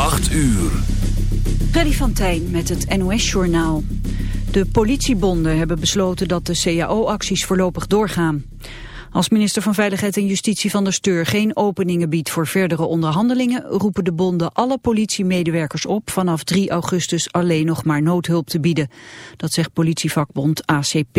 8 uur. Freddy van Tijn met het NOS-journaal. De politiebonden hebben besloten dat de CAO-acties voorlopig doorgaan. Als minister van Veiligheid en Justitie van der Steur geen openingen biedt voor verdere onderhandelingen, roepen de bonden alle politiemedewerkers op vanaf 3 augustus alleen nog maar noodhulp te bieden. Dat zegt politievakbond ACP,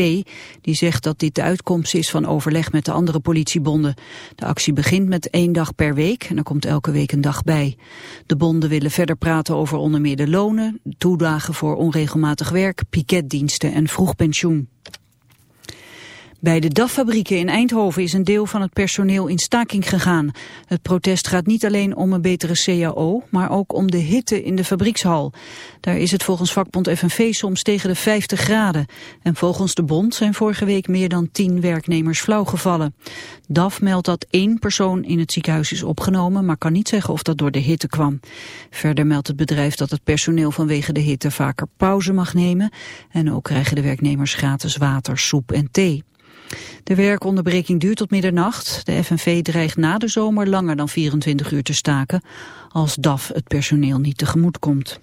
die zegt dat dit de uitkomst is van overleg met de andere politiebonden. De actie begint met één dag per week en er komt elke week een dag bij. De bonden willen verder praten over onder meer de lonen, toedagen voor onregelmatig werk, piketdiensten en vroegpensioen. Bij de DAF-fabrieken in Eindhoven is een deel van het personeel in staking gegaan. Het protest gaat niet alleen om een betere CAO, maar ook om de hitte in de fabriekshal. Daar is het volgens vakbond FNV soms tegen de 50 graden. En volgens de bond zijn vorige week meer dan 10 werknemers flauwgevallen. DAF meldt dat één persoon in het ziekenhuis is opgenomen, maar kan niet zeggen of dat door de hitte kwam. Verder meldt het bedrijf dat het personeel vanwege de hitte vaker pauze mag nemen. En ook krijgen de werknemers gratis water, soep en thee. De werkonderbreking duurt tot middernacht. De FNV dreigt na de zomer langer dan 24 uur te staken als DAF het personeel niet tegemoet komt.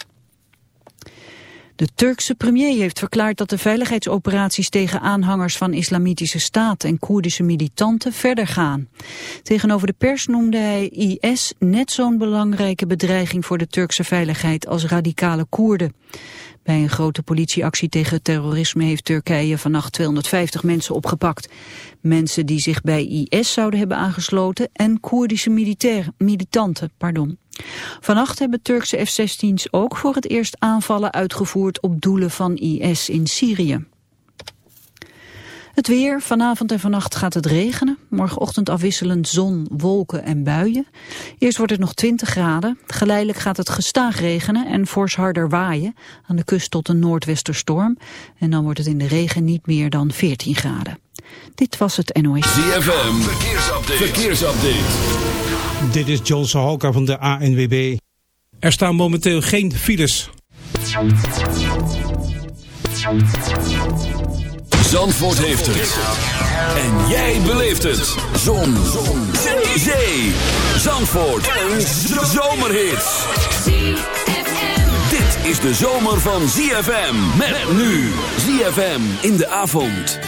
De Turkse premier heeft verklaard dat de veiligheidsoperaties tegen aanhangers van islamitische staat en Koerdische militanten verder gaan. Tegenover de pers noemde hij IS net zo'n belangrijke bedreiging voor de Turkse veiligheid als radicale Koerden. Bij een grote politieactie tegen terrorisme heeft Turkije vannacht 250 mensen opgepakt. Mensen die zich bij IS zouden hebben aangesloten en Koerdische militanten. Pardon. Vannacht hebben Turkse F-16's ook voor het eerst aanvallen uitgevoerd op doelen van IS in Syrië. Het weer, vanavond en vannacht gaat het regenen. Morgenochtend afwisselend zon, wolken en buien. Eerst wordt het nog 20 graden. Geleidelijk gaat het gestaag regenen en fors harder waaien. Aan de kust tot een noordwesterstorm. En dan wordt het in de regen niet meer dan 14 graden. Dit was het NOS. ZFM, verkeersupdate. verkeersupdate. Dit is John Sahoka van de ANWB. Er staan momenteel geen files. Zandvoort heeft het. En jij beleeft het. Zon. Zon. Zee. Zee. Zandvoort. Een zomerhit. Dit is de zomer van ZFM. Met nu. ZFM in de avond.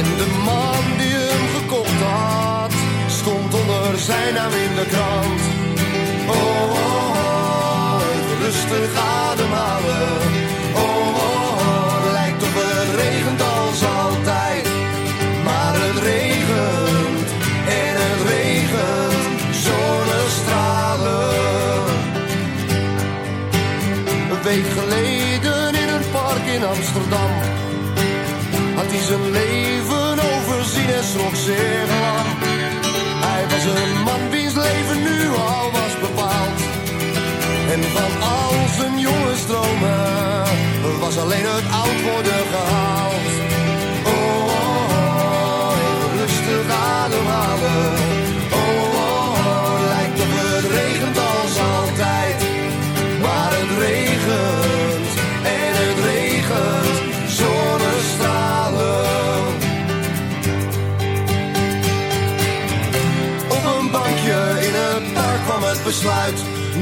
En de man die hem gekocht had, stond onder zijn naam in de krant. Oh, oh, oh rustig ademhalen.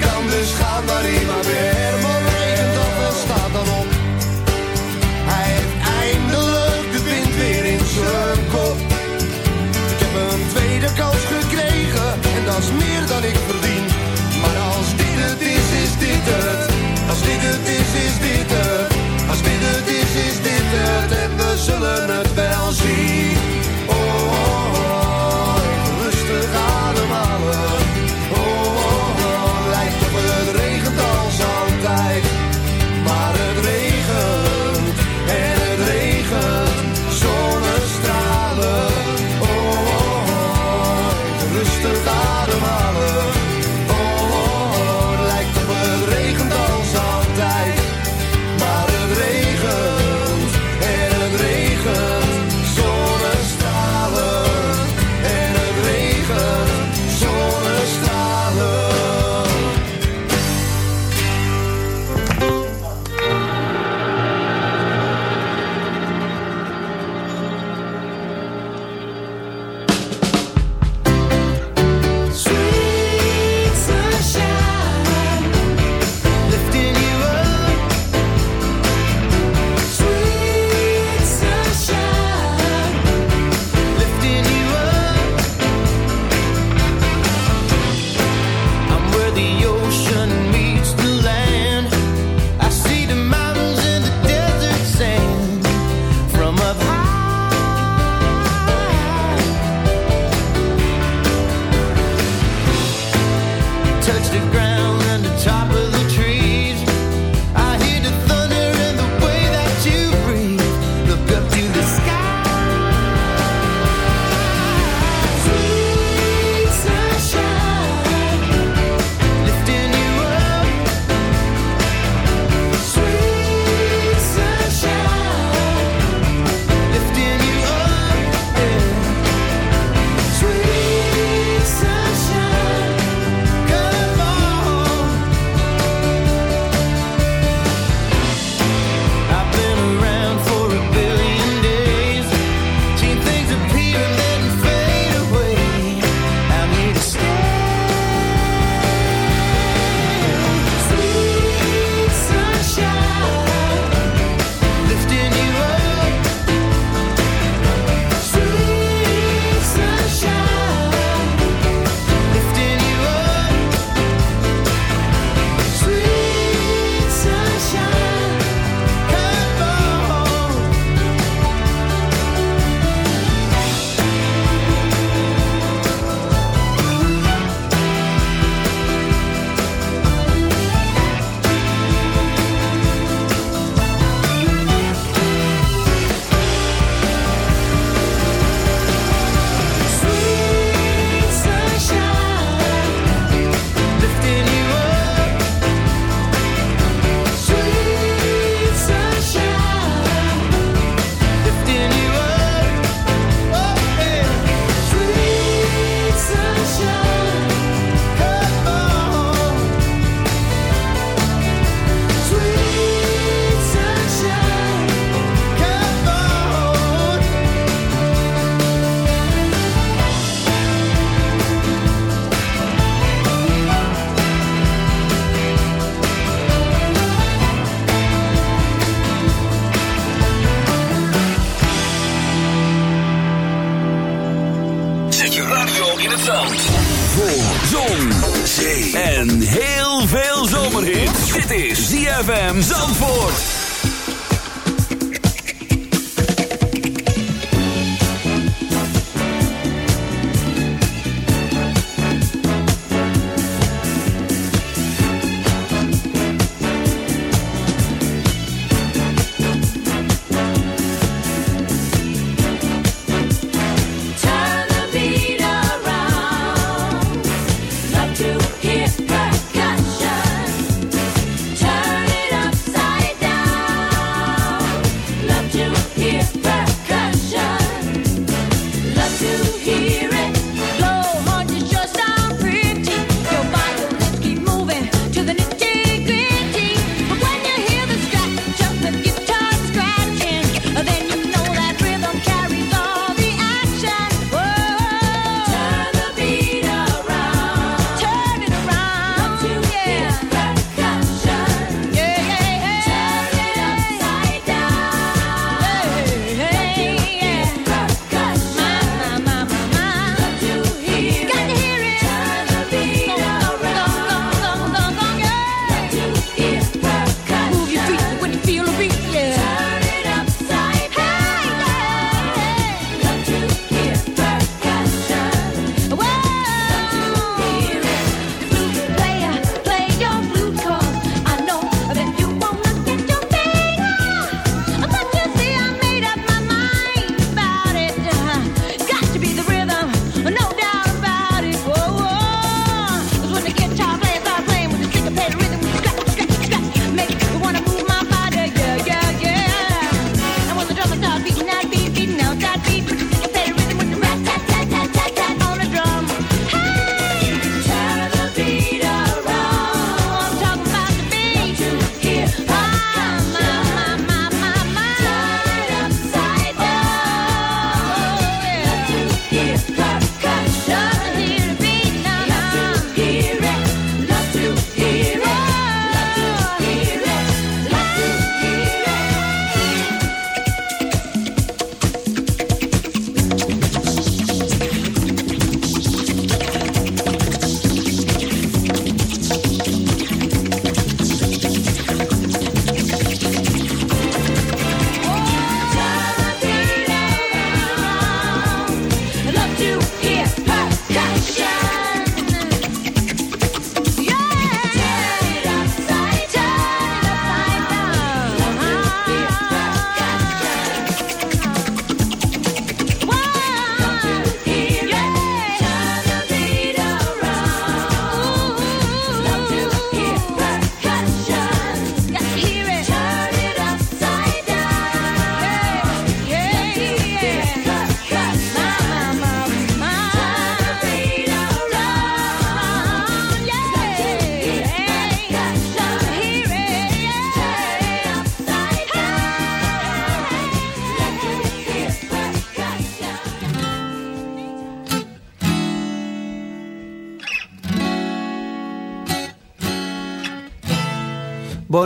Kan dus gaan maar in maar.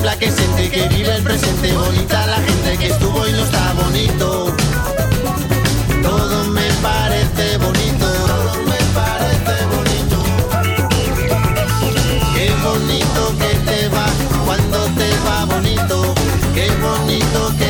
tiembla, que siente, que vive el presente. Bonita la gente que estuvo y no está bonito. Todo me parece bonito. Todo me parece bonito. Qué bonito que te va cuando te va bonito. Qué bonito que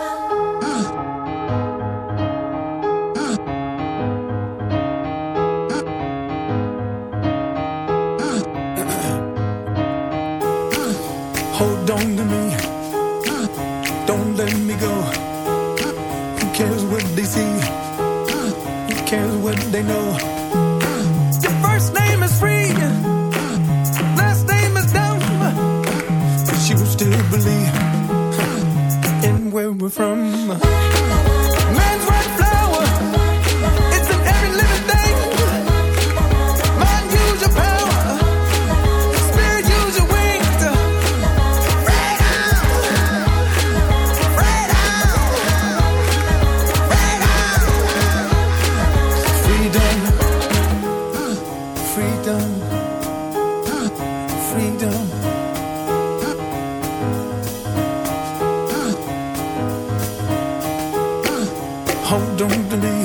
hold on to me.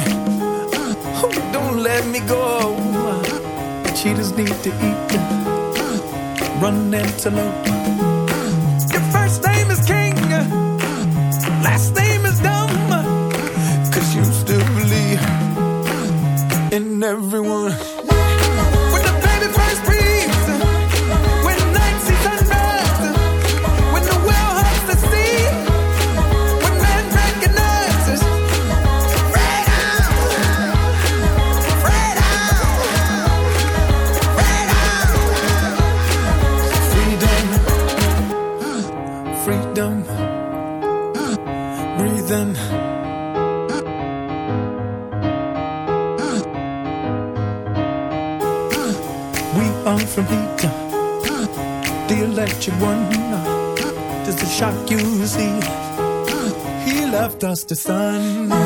Oh, don't let me go. Cheetahs need to eat. Run antelope. Your first name is King. Last name. Just the sun.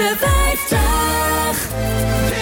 Zomerse 50.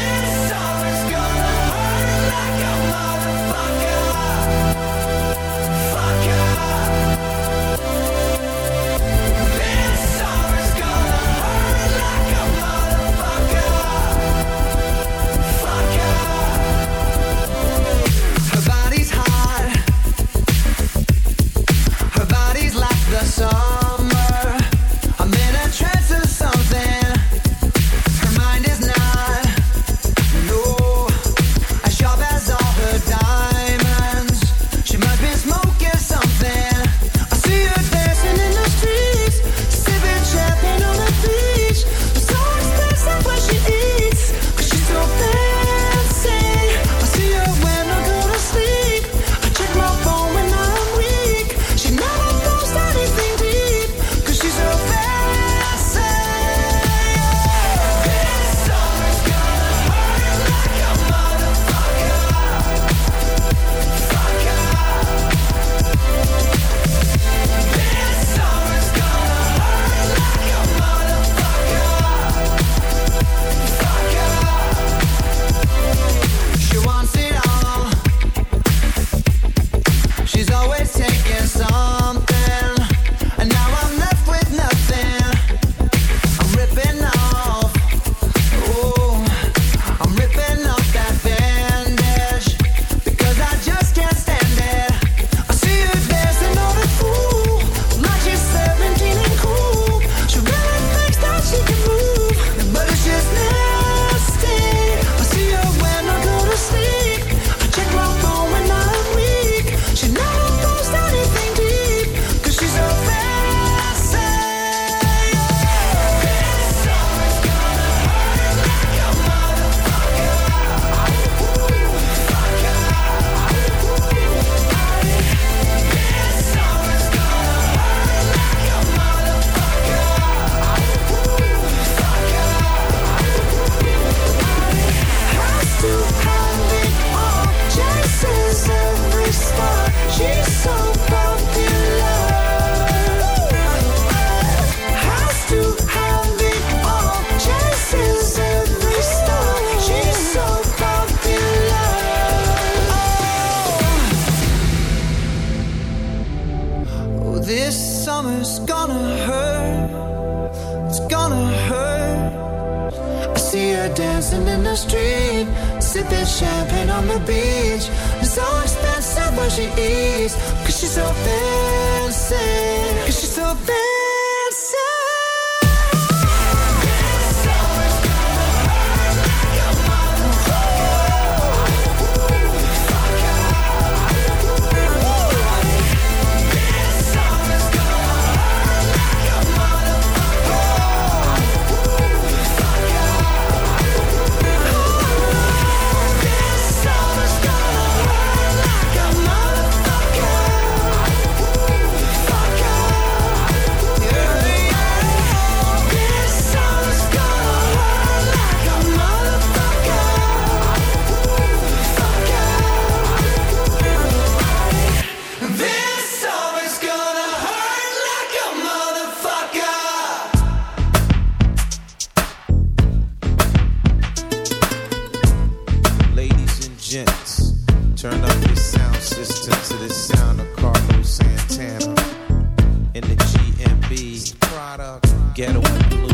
Ghetto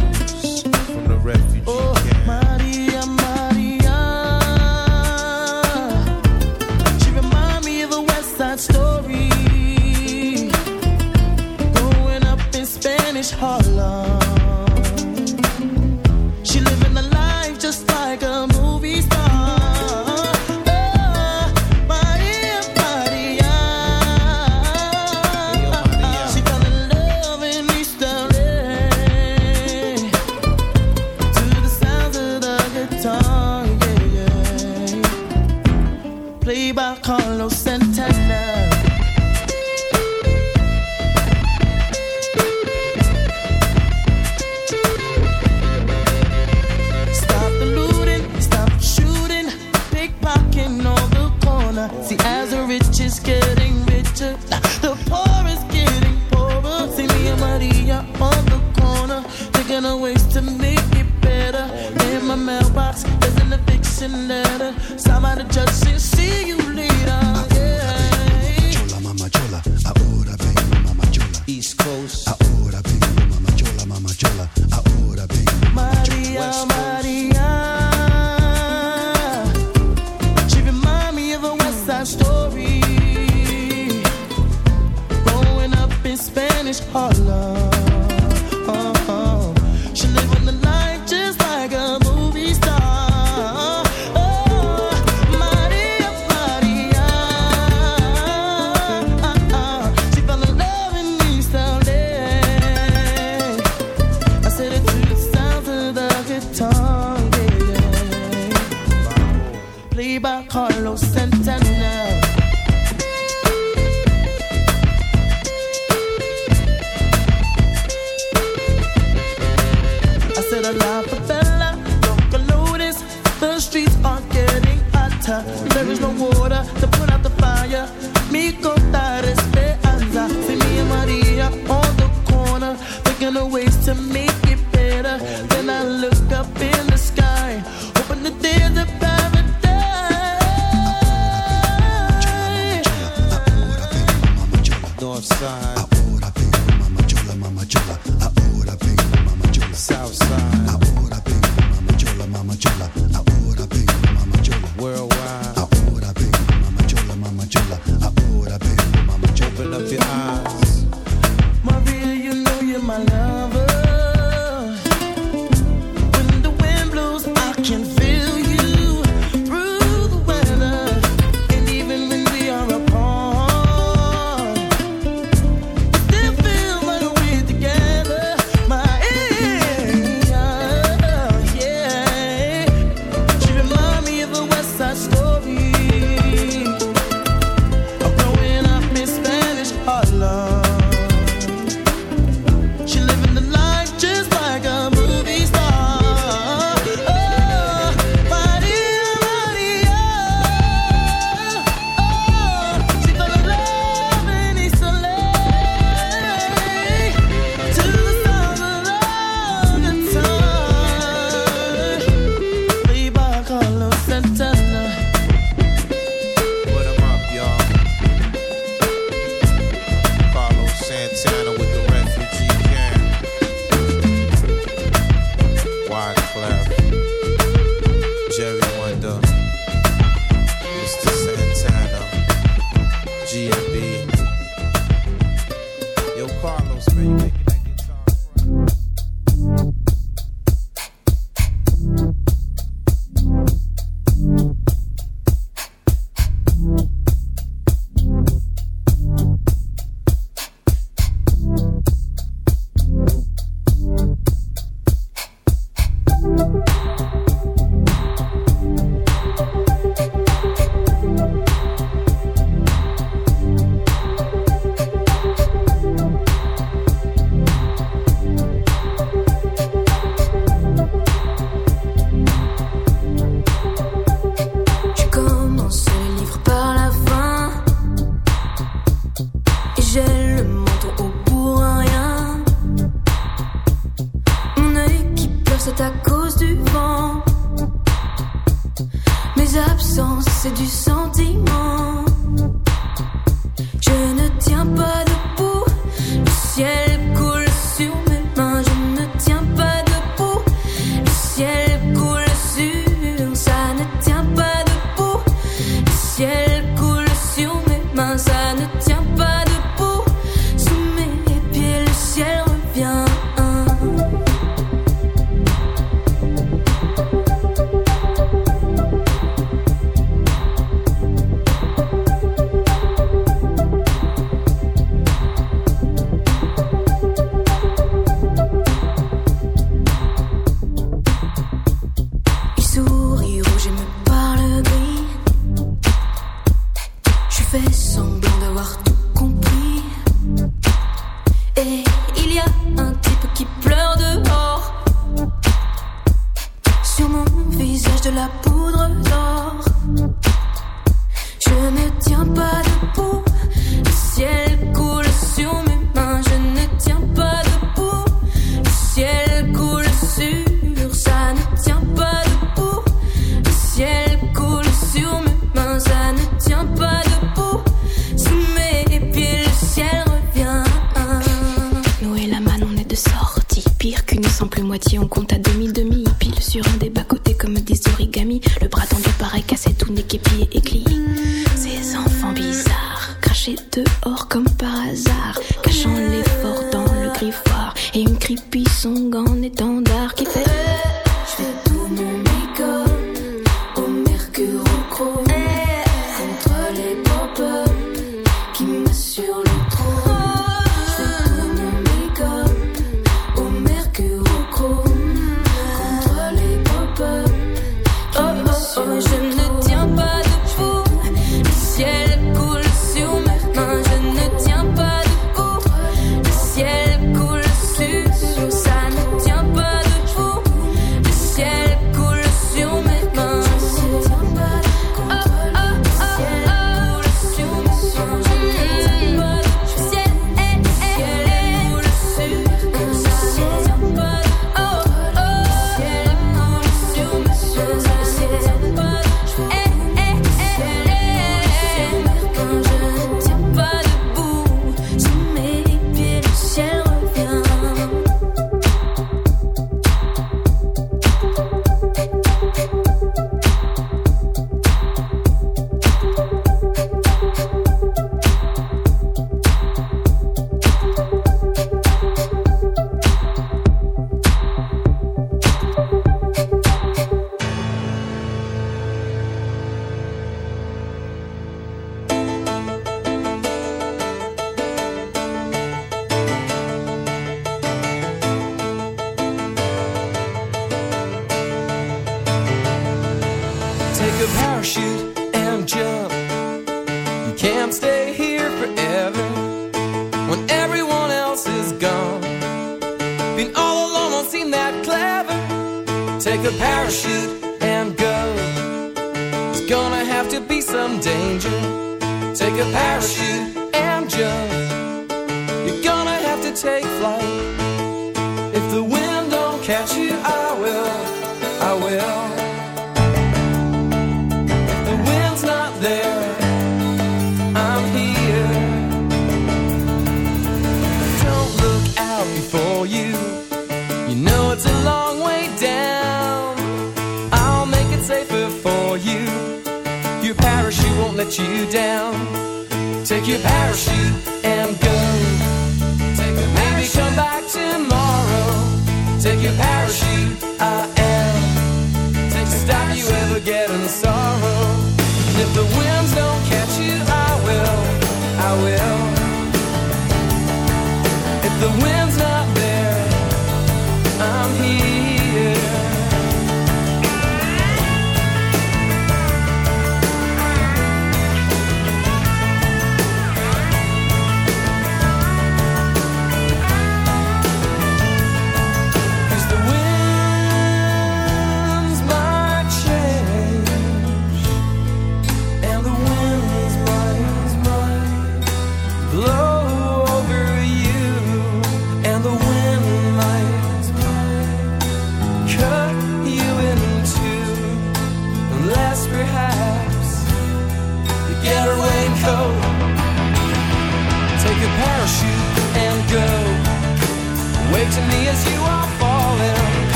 Played by Carlos Santana.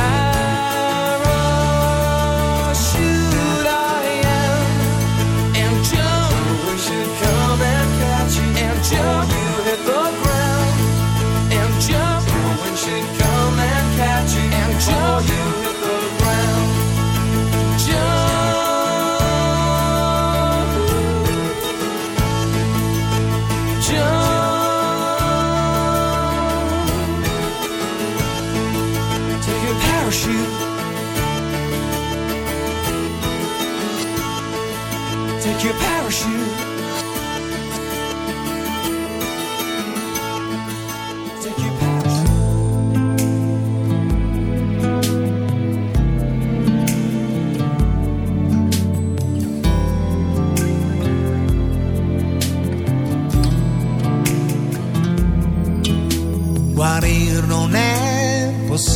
time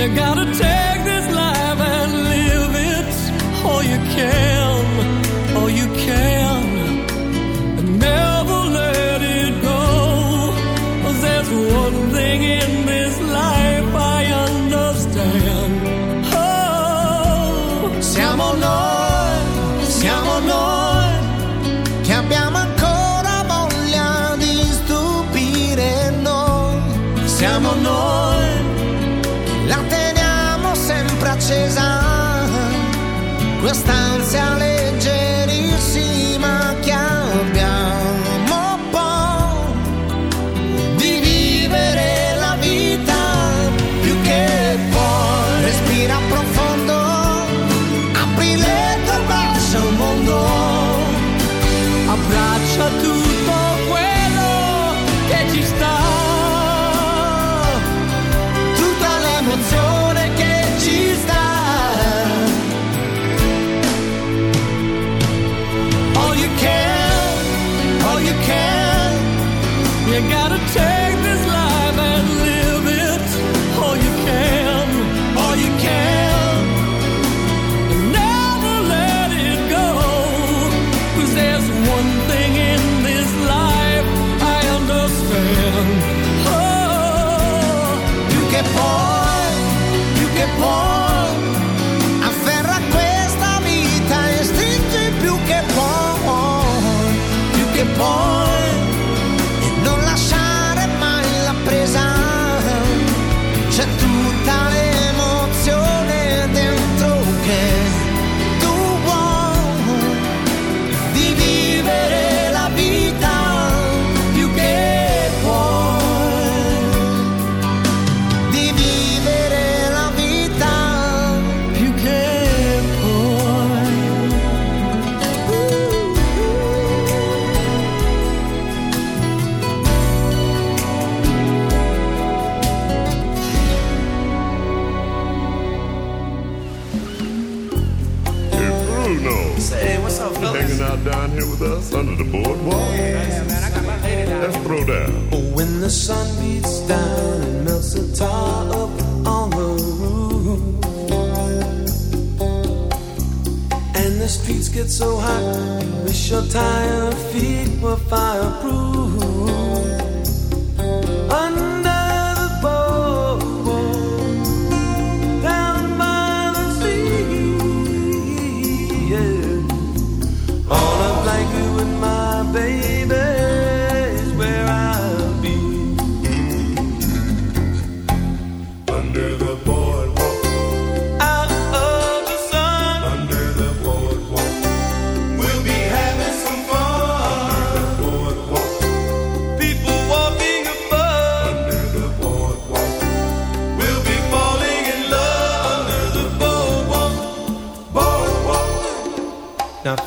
You gotta take this life and live it. All you can, quest'ansia leggerissima